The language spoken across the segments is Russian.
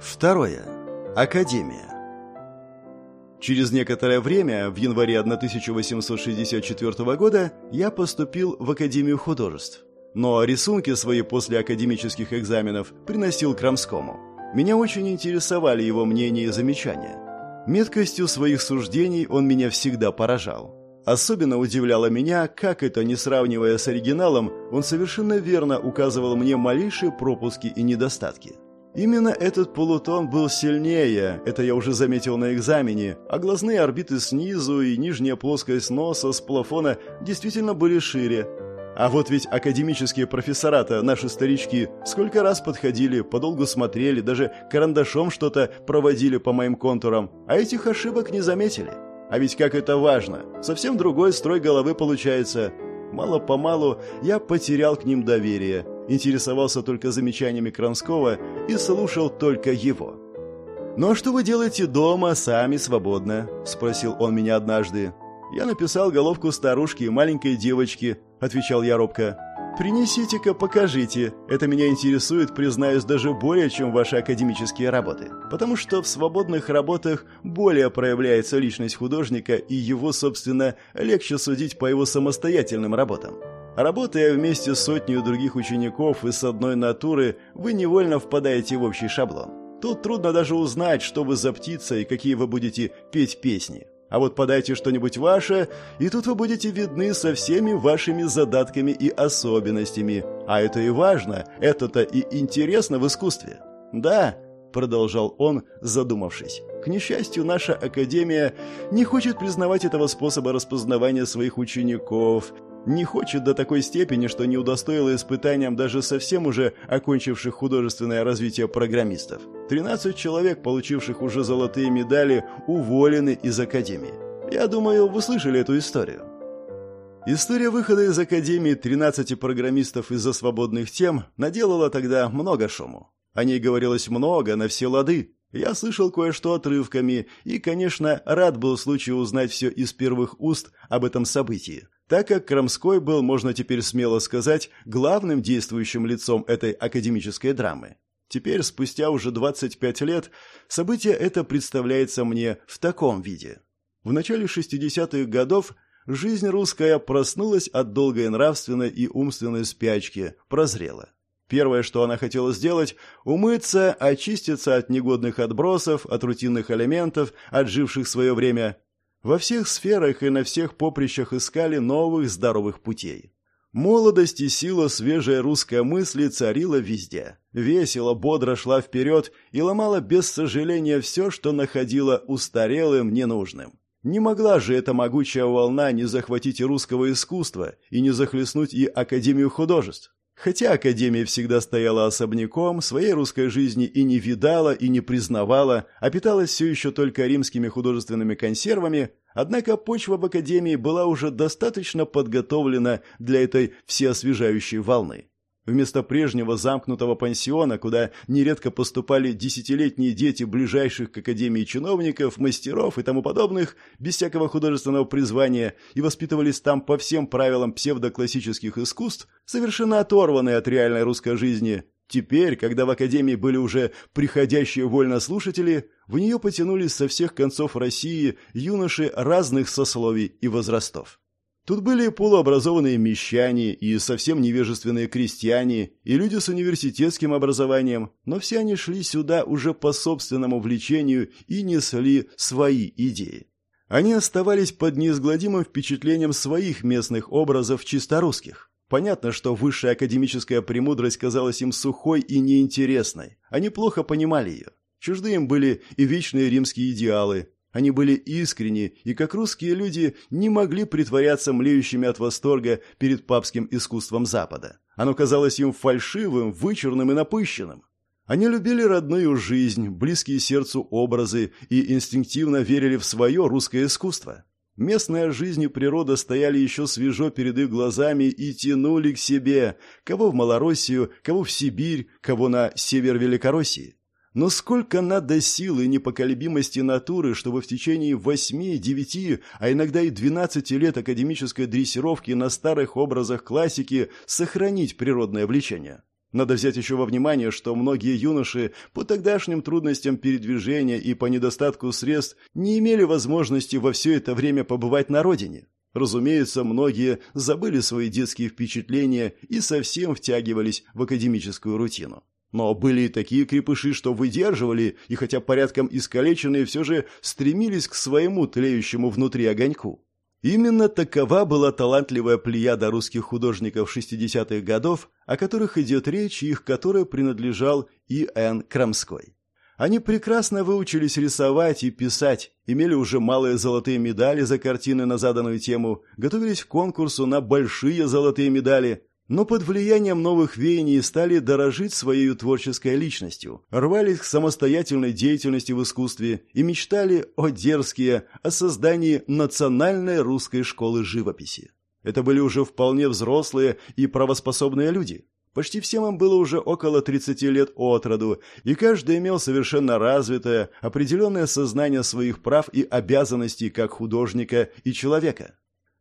Второе. Академия. Через некоторое время, в январе 1864 года, я поступил в Академию художеств. Но рисунки свои после академических экзаменов приносил Крамскому. Меня очень интересовали его мнения и замечания. Меткостью своих суждений он меня всегда поражал. Особенно удивляло меня, как это, не сравнивая с оригиналом, он совершенно верно указывал мне малейшие пропуски и недостатки. Именно этот полутон был сильнее, это я уже заметил на экзамене, а глазные орбиты снизу и нижняя плоскость носа с плафона действительно были шире. А вот ведь академические профессора-то, наши старички, сколько раз подходили, подолгу смотрели, даже карандашом что-то проводили по моим контурам, а этих ошибок не заметили. А ведь как это важно, совсем другой строй головы получается. Мало-помалу я потерял к ним доверие – интересовался только замечаниями Кранского и слушал только его. «Ну а что вы делаете дома, сами, свободно?» – спросил он меня однажды. «Я написал головку старушки и маленькой девочки», – отвечал я робко. «Принесите-ка, покажите. Это меня интересует, признаюсь, даже более, чем ваши академические работы. Потому что в свободных работах более проявляется личность художника, и его, собственно, легче судить по его самостоятельным работам. Работая вместе с сотней других учеников и с одной натуры, вы невольно впадаете в общий шаблон. Тут трудно даже узнать, что вы за птица и какие вы будете петь песни. А вот подайте что-нибудь ваше, и тут вы будете видны со всеми вашими задатками и особенностями. А это и важно, это-то и интересно в искусстве. Да, продолжал он, задумавшись. К несчастью, наша академия не хочет признавать этого способа распознавания своих учеников, не хочет до такой степени, что не удостоила испытаниям даже совсем уже окончивших художественное развитие программистов. 13 человек, получивших уже золотые медали, уволены из Академии. Я думаю, вы слышали эту историю. История выхода из Академии 13 программистов из-за свободных тем наделала тогда много шуму. О ней говорилось много, на все лады. Я слышал кое-что отрывками и, конечно, рад был случаю узнать все из первых уст об этом событии, так как Крамской был, можно теперь смело сказать, главным действующим лицом этой академической драмы. Теперь, спустя уже 25 лет, событие это представляется мне в таком виде. В начале 60-х годов жизнь русская проснулась от долгой нравственной и умственной спячки, прозрела. Первое, что она хотела сделать – умыться, очиститься от негодных отбросов, от рутинных элементов, отживших свое время, во всех сферах и на всех поприщах искали новых здоровых путей. Молодость и сила свежей русской мысли царила везде. Весело, бодро шла вперед и ломала без сожаления все, что находила устарелым, ненужным. Не могла же эта могучая волна не захватить и русского искусства, и не захлестнуть и Академию художеств. Хотя Академия всегда стояла особняком, своей русской жизни и не видала, и не признавала, а питалась все еще только римскими художественными консервами, однако почва в Академии была уже достаточно подготовлена для этой всеосвежающей волны. Вместо прежнего замкнутого пансиона, куда нередко поступали десятилетние дети ближайших к академии чиновников, мастеров и тому подобных, без всякого художественного призвания, и воспитывались там по всем правилам псевдоклассических искусств, совершенно оторванные от реальной русской жизни, теперь, когда в академии были уже приходящие вольнослушатели, в нее потянулись со всех концов России юноши разных сословий и возрастов. Тут были полуобразованные мещане и совсем невежественные крестьяне, и люди с университетским образованием, но все они шли сюда уже по собственному влечению и несли свои идеи. Они оставались под неизгладимым впечатлением своих местных образов чисто русских. Понятно, что высшая академическая премудрость казалась им сухой и неинтересной. Они плохо понимали ее. Чужды им были и вечные римские идеалы, они были искренни и, как русские люди, не могли притворяться млеющими от восторга перед папским искусством Запада. Оно казалось им фальшивым, вычурным и напыщенным. Они любили родную жизнь, близкие сердцу образы и инстинктивно верили в свое русское искусство. Местная жизнь и природа стояли еще свежо перед их глазами и тянули к себе, кого в Малороссию, кого в Сибирь, кого на север Великороссии. Но сколько надо силы и непоколебимости натуры, чтобы в течение восьми, девяти, а иногда и двенадцати лет академической дрессировки на старых образах классики сохранить природное влечение? Надо взять еще во внимание, что многие юноши по тогдашним трудностям передвижения и по недостатку средств не имели возможности во все это время побывать на родине. Разумеется, многие забыли свои детские впечатления и совсем втягивались в академическую рутину. Но были и такие крепыши, что выдерживали, и хотя порядком искалеченные, все же стремились к своему тлеющему внутри огоньку. Именно такова была талантливая плеяда русских художников 60-х годов, о которых идет речь и их которой принадлежал И. Н. Крамской. Они прекрасно выучились рисовать и писать, имели уже малые золотые медали за картины на заданную тему, готовились к конкурсу на большие золотые медали, но под влиянием новых веяний стали дорожить своей творческой личностью, рвались к самостоятельной деятельности в искусстве и мечтали о дерзкие, о создании национальной русской школы живописи. Это были уже вполне взрослые и правоспособные люди. Почти всем им было уже около 30 лет от роду, и каждый имел совершенно развитое, определенное сознание своих прав и обязанностей как художника и человека.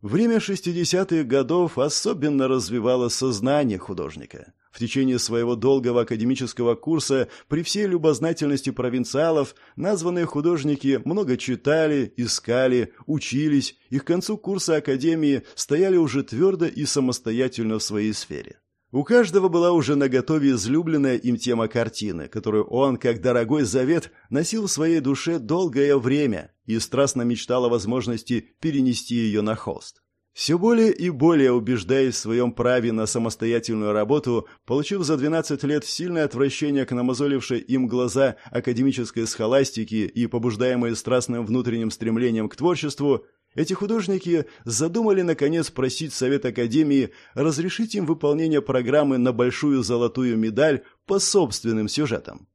Время 60-х годов особенно развивало сознание художника. В течение своего долгого академического курса при всей любознательности провинциалов названные художники много читали, искали, учились и к концу курса академии стояли уже твердо и самостоятельно в своей сфере. У каждого была уже наготове излюбленная им тема картины, которую он, как дорогой завет, носил в своей душе долгое время и страстно мечтал о возможности перенести ее на холст. Все более и более убеждаясь в своем праве на самостоятельную работу, получив за 12 лет сильное отвращение к намазолившей им глаза академической схоластики и побуждаемые страстным внутренним стремлением к творчеству, эти художники задумали, наконец, просить Совет Академии разрешить им выполнение программы на большую золотую медаль по собственным сюжетам.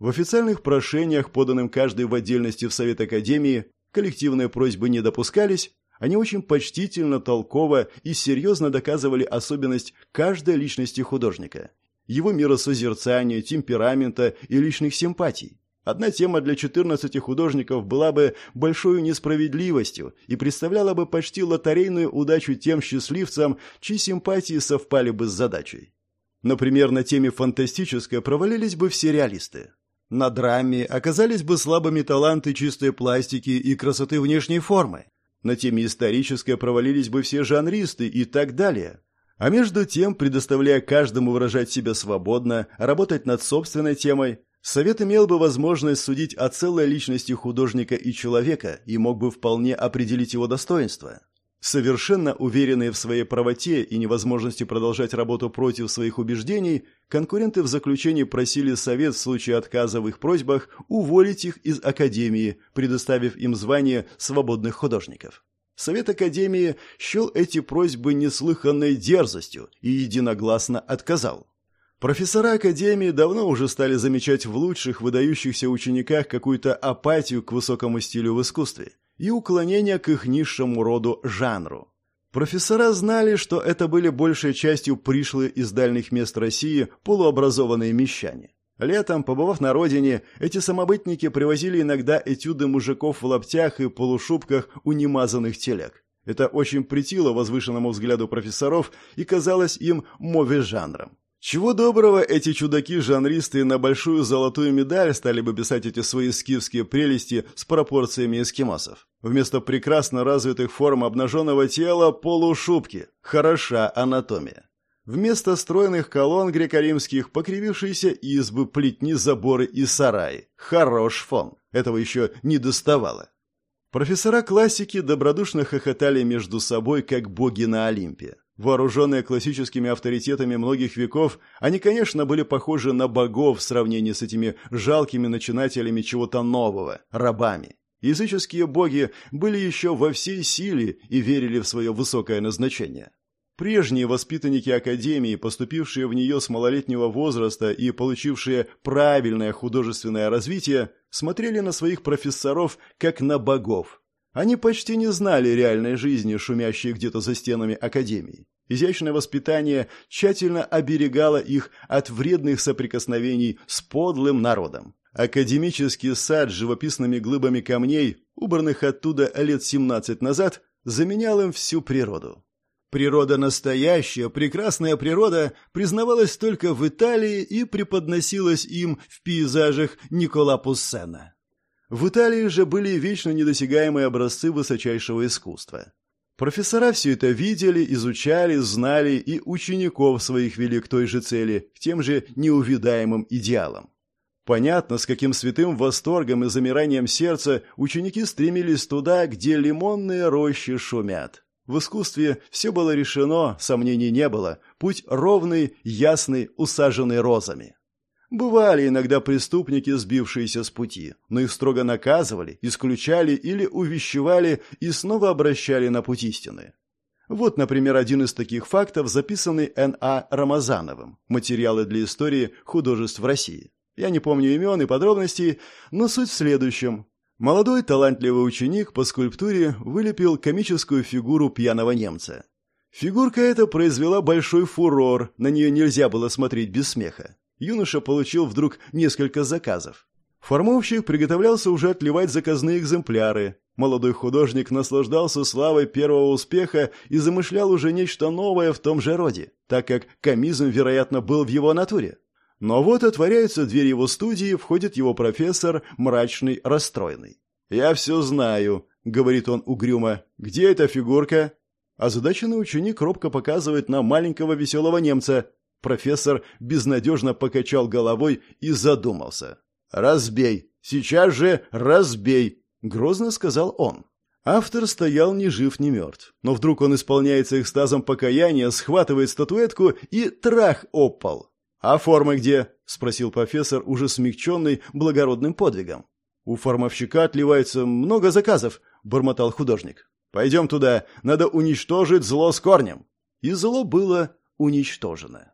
В официальных прошениях, поданным каждый в отдельности в Совет Академии, коллективные просьбы не допускались, они очень почтительно, толково и серьезно доказывали особенность каждой личности художника, его миросозерцания, темперамента и личных симпатий. Одна тема для 14 художников была бы большой несправедливостью и представляла бы почти лотерейную удачу тем счастливцам, чьи симпатии совпали бы с задачей. Например, на теме фантастической провалились бы все реалисты. На драме оказались бы слабыми таланты чистой пластики и красоты внешней формы. На теме исторической провалились бы все жанристы и так далее. А между тем, предоставляя каждому выражать себя свободно, работать над собственной темой, Совет имел бы возможность судить о целой личности художника и человека и мог бы вполне определить его достоинство. Совершенно уверенные в своей правоте и невозможности продолжать работу против своих убеждений, конкуренты в заключении просили Совет в случае отказа в их просьбах уволить их из Академии, предоставив им звание свободных художников. Совет Академии счел эти просьбы неслыханной дерзостью и единогласно отказал. Профессора Академии давно уже стали замечать в лучших, выдающихся учениках какую-то апатию к высокому стилю в искусстве и уклонение к их низшему роду жанру. Профессора знали, что это были большей частью пришлые из дальних мест России полуобразованные мещане. Летом, побывав на родине, эти самобытники привозили иногда этюды мужиков в лаптях и полушубках у немазанных телег. Это очень претило возвышенному взгляду профессоров и казалось им мове жанром. Чего доброго, эти чудаки-жанристы на большую золотую медаль стали бы писать эти свои скифские прелести с пропорциями эскимосов. Вместо прекрасно развитых форм обнаженного тела – полушубки. Хороша анатомия. Вместо стройных колонн греко-римских – покривившиеся избы, плетни, заборы и сараи. Хорош фон. Этого еще не доставало. Профессора классики добродушно хохотали между собой, как боги на Олимпе. Вооруженные классическими авторитетами многих веков, они, конечно, были похожи на богов в сравнении с этими жалкими начинателями чего-то нового, рабами. Языческие боги были еще во всей силе и верили в свое высокое назначение. Прежние воспитанники Академии, поступившие в нее с малолетнего возраста и получившие правильное художественное развитие, смотрели на своих профессоров как на богов, они почти не знали реальной жизни, шумящей где-то за стенами академии. Изящное воспитание тщательно оберегало их от вредных соприкосновений с подлым народом. Академический сад с живописными глыбами камней, убранных оттуда лет 17 назад, заменял им всю природу. Природа настоящая, прекрасная природа признавалась только в Италии и преподносилась им в пейзажах Никола Пуссена. В Италии же были вечно недосягаемые образцы высочайшего искусства. Профессора все это видели, изучали, знали и учеников своих вели к той же цели, к тем же неувидаемым идеалам. Понятно, с каким святым восторгом и замиранием сердца ученики стремились туда, где лимонные рощи шумят. В искусстве все было решено, сомнений не было. Путь ровный, ясный, усаженный розами. Бывали иногда преступники, сбившиеся с пути, но их строго наказывали, исключали или увещевали и снова обращали на путь истины. Вот, например, один из таких фактов, записанный Н.А. Рамазановым «Материалы для истории художеств в России». Я не помню имен и подробностей, но суть в следующем. Молодой талантливый ученик по скульптуре вылепил комическую фигуру пьяного немца. Фигурка эта произвела большой фурор, на нее нельзя было смотреть без смеха. Юноша получил вдруг несколько заказов. Формовщик приготовлялся уже отливать заказные экземпляры. Молодой художник наслаждался славой первого успеха и замышлял уже нечто новое в том же роде, так как комизм, вероятно, был в его натуре. Но вот отворяется дверь его студии, входит его профессор, мрачный, расстроенный. «Я все знаю», — говорит он угрюмо. «Где эта фигурка?» Озадаченный ученик робко показывает на маленького веселого немца. Профессор безнадежно покачал головой и задумался. «Разбей! Сейчас же разбей!» — грозно сказал он. Автор стоял ни жив, ни мертв. Но вдруг он исполняется экстазом покаяния, схватывает статуэтку и трах опал. «А формы где?» – спросил профессор, уже смягченный благородным подвигом. «У формовщика отливается много заказов», – бормотал художник. «Пойдем туда, надо уничтожить зло с корнем». И зло было уничтожено.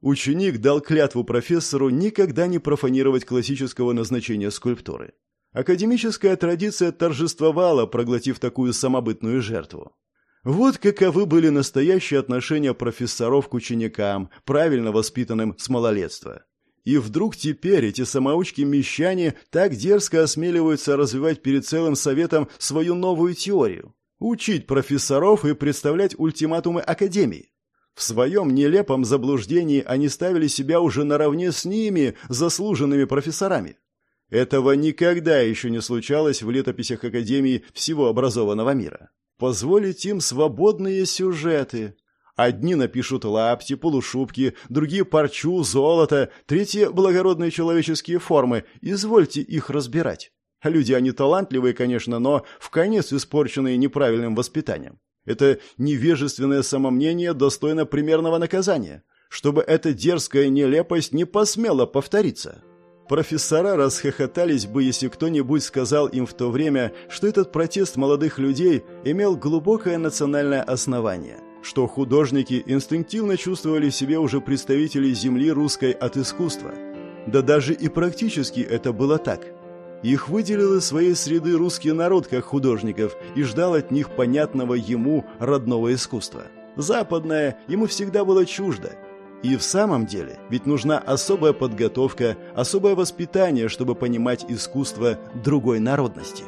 Ученик дал клятву профессору никогда не профанировать классического назначения скульптуры. Академическая традиция торжествовала, проглотив такую самобытную жертву. Вот каковы были настоящие отношения профессоров к ученикам, правильно воспитанным с малолетства. И вдруг теперь эти самоучки-мещане так дерзко осмеливаются развивать перед целым советом свою новую теорию. Учить профессоров и представлять ультиматумы академии. В своем нелепом заблуждении они ставили себя уже наравне с ними, заслуженными профессорами. Этого никогда еще не случалось в летописях Академии всего образованного мира позволить им свободные сюжеты. Одни напишут лапти, полушубки, другие парчу, золото, третьи – благородные человеческие формы. Извольте их разбирать. Люди они талантливые, конечно, но в конец испорченные неправильным воспитанием. Это невежественное самомнение достойно примерного наказания, чтобы эта дерзкая нелепость не посмела повториться. Профессора расхохотались бы, если кто-нибудь сказал им в то время, что этот протест молодых людей имел глубокое национальное основание, что художники инстинктивно чувствовали в себе уже представителей земли русской от искусства. Да даже и практически это было так. Их выделил из своей среды русский народ как художников и ждал от них понятного ему родного искусства. Западное ему всегда было чуждо, и в самом деле, ведь нужна особая подготовка, особое воспитание, чтобы понимать искусство другой народности.